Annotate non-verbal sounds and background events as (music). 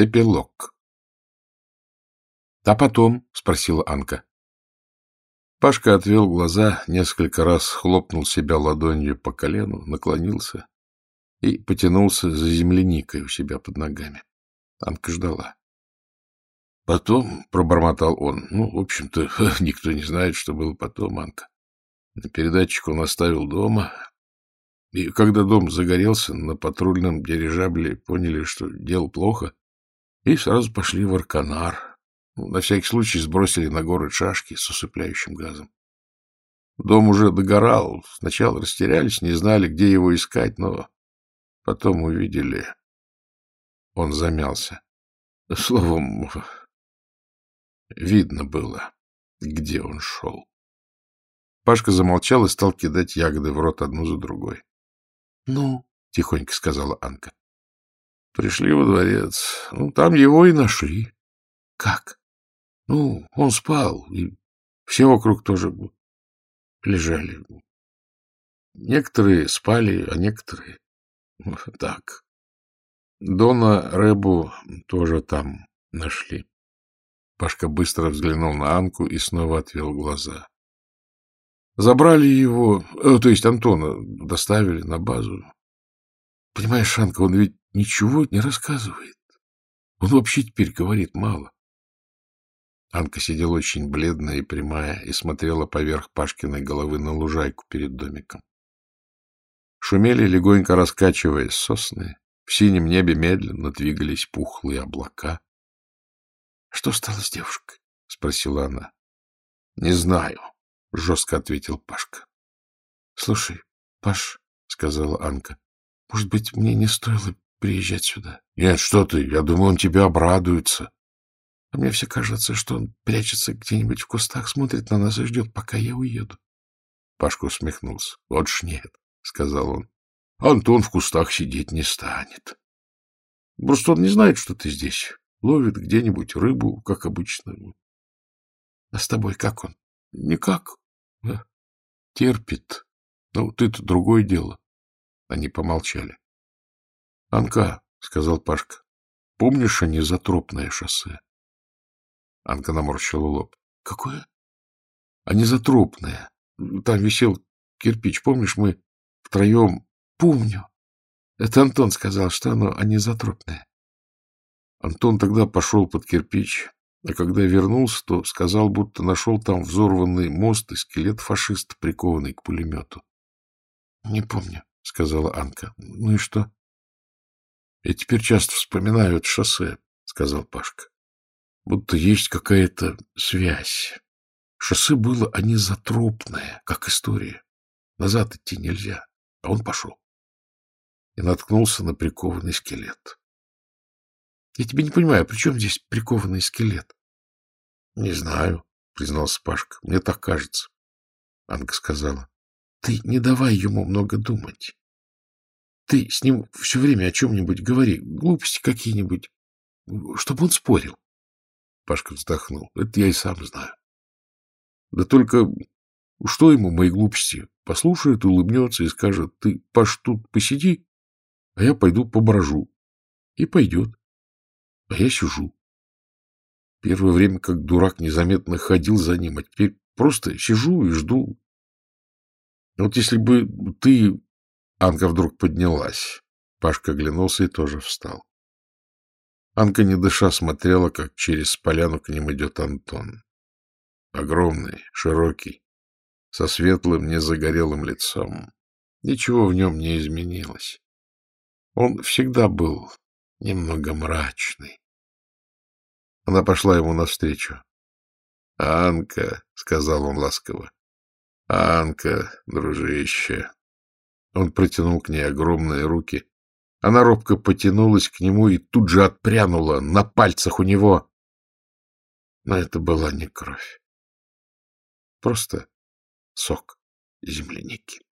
Эпилог. — А потом? — спросила Анка. Пашка отвел глаза, несколько раз хлопнул себя ладонью по колену, наклонился и потянулся за земляникой у себя под ногами. Анка ждала. Потом, — пробормотал он, — ну, в общем-то, (laughs) никто не знает, что было потом, Анка. Передатчик он оставил дома, и когда дом загорелся, на патрульном дирижабле поняли, что дело плохо, и сразу пошли в Арканар. На всякий случай сбросили на город шашки с усыпляющим газом. Дом уже догорал. Сначала растерялись, не знали, где его искать, но потом увидели. Он замялся. Словом, видно было, где он шел. Пашка замолчал и стал кидать ягоды в рот одну за другой. — Ну, — тихонько сказала Анка. Пришли во дворец. Ну, там его и нашли. Как? Ну, он спал, и все вокруг тоже лежали. Некоторые спали, а некоторые (laughs) так. Дона Рэбу тоже там нашли. Пашка быстро взглянул на Анку и снова отвел глаза. Забрали его, э, то есть Антона, доставили на базу. Понимаешь, Анка, он ведь ничего не рассказывает. Он вообще теперь говорит мало. Анка сидела очень бледная и прямая и смотрела поверх Пашкиной головы на лужайку перед домиком. Шумели, легонько раскачиваясь сосны. В синем небе медленно двигались пухлые облака. — Что стало с девушкой? — спросила она. — Не знаю, — жестко ответил Пашка. — Слушай, Паш, — сказала Анка, — может быть, мне не стоило приезжать сюда. — Нет, что ты, я думаю, он тебе обрадуется. А мне все кажется, что он прячется где-нибудь в кустах, смотрит на нас и ждет, пока я уеду. Пашка усмехнулся. — Вот ж нет, — сказал он. — Антон в кустах сидеть не станет. Просто он не знает, что ты здесь. Ловит где-нибудь рыбу, как обычно. — А с тобой как он? — Никак. Терпит. Ну, ты-то другое дело. Они помолчали. — Анка, — сказал Пашка, — помнишь анизотропное шоссе? Анка наморщила лоб. — Какое? — Анизотропное. Там висел кирпич. Помнишь, мы втроем... — Помню. Это Антон сказал, что оно анизотропное. Антон тогда пошел под кирпич, а когда вернулся, то сказал, будто нашел там взорванный мост и скелет фашиста, прикованный к пулемету. — Не помню, — сказала Анка. — Ну и что? Я теперь часто вспоминаю это шоссе, — сказал Пашка. Будто есть какая-то связь. Шоссе было анизотропное, как история. Назад идти нельзя, а он пошел. И наткнулся на прикованный скелет. Я тебе не понимаю, при чем здесь прикованный скелет? — Не знаю, — признался Пашка. — Мне так кажется. Анка сказала. — Ты не давай ему много думать. Ты с ним все время о чем-нибудь говори, глупости какие-нибудь, чтобы он спорил. Пашка вздохнул. Это я и сам знаю. Да только что ему мои глупости? Послушает, улыбнется и скажет, ты, Паш, тут посиди, а я пойду поброжу. И пойдет. А я сижу. Первое время, как дурак, незаметно ходил за ним, а теперь просто сижу и жду. Вот если бы ты Анка вдруг поднялась. Пашка оглянулся и тоже встал. Анка, не дыша, смотрела, как через поляну к ним идет Антон. Огромный, широкий, со светлым, незагорелым лицом. Ничего в нем не изменилось. Он всегда был немного мрачный. Она пошла ему навстречу. — Анка, — сказал он ласково, — Анка, дружище, он протянул к ней огромные руки. Она робко потянулась к нему и тут же отпрянула на пальцах у него. Но это была не кровь. Просто сок земляники.